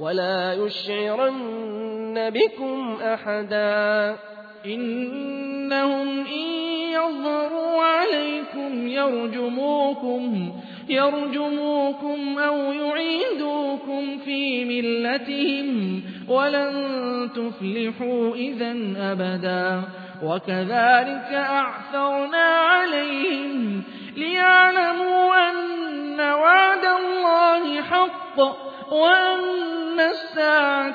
ولا يشعرن بكم أحدا. إنهم إن يظهروا عليكم يرجموكم يرجموكم أو يعيدوكم في ملتهم ولن تفلحوا إذا أبدا. وكذلك أعثرنا عليهم ليعلموا أن وعد الله حق وأن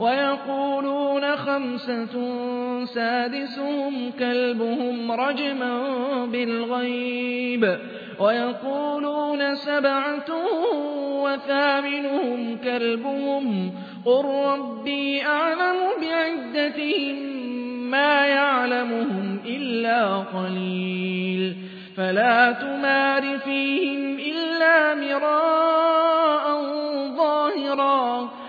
ويقولون خمسة سادسهم كلبهم رجما بالغيب. ويقولون سبعة وثامنهم كلبهم. قل ربي أعلم بعدتهم ما يعلمهم إلا قليل. فلا تمار فيهم إلا مراء ظاهرا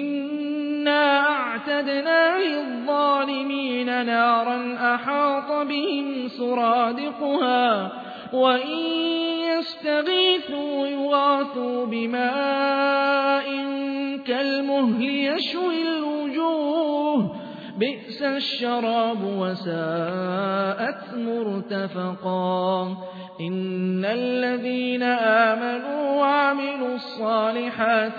إنا أعتدنا للظالمين نارا أحاط بهم سرادقها وإن يستغيثوا يغاثوا بماء كالمهل يشوي الوجوه بئس الشراب وساءت مرتفقا إن الذين آمنوا وعملوا الصالحات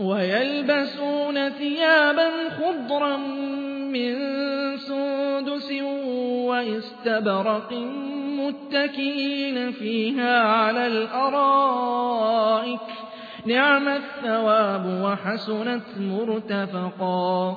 ويلبسون ثيابا خضرا من سندس واستبرق متكئين فيها على الأرائك. نعم الثواب وحسنت مرتفقا.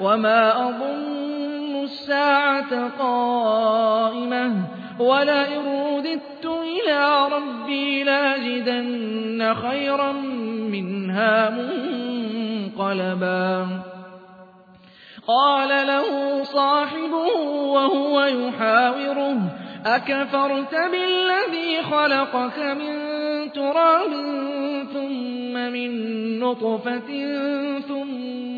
وما أظن الساعة قائمة ولئن رددت إلى ربي لاجدن خيرا منها منقلبا قال له صاحبه وهو يحاوره أكفرت بالذي خلقك من تراب ثم من نطفة ثم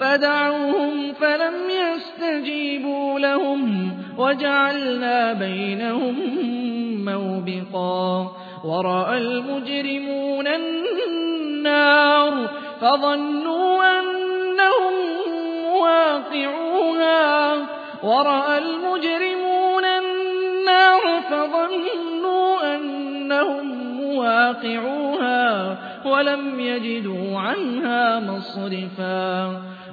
فدعوهم فلم يستجيبوا لهم وجعلنا بينهم موبقا ورأى المجرمون النار فظنوا أنهم مواقعوها ورأى المجرمون النار فظنوا أنهم مواقعوها ولم يجدوا عنها مصرفا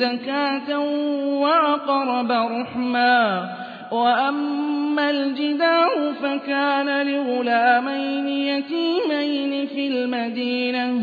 زكاة وأقرب رحما وأما الجدار فكان لغلامين يتيمين في المدينة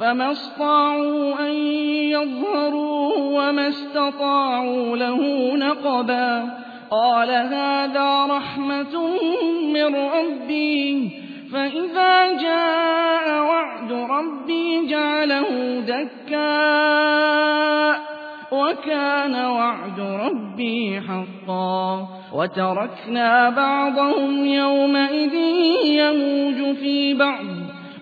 فما استطاعوا أن يظهروه وما استطاعوا له نقبا قال هذا رحمة من ربي فإذا جاء وعد ربي جعله دكاء وكان وعد ربي حقا وتركنا بعضهم يومئذ يموج في بعض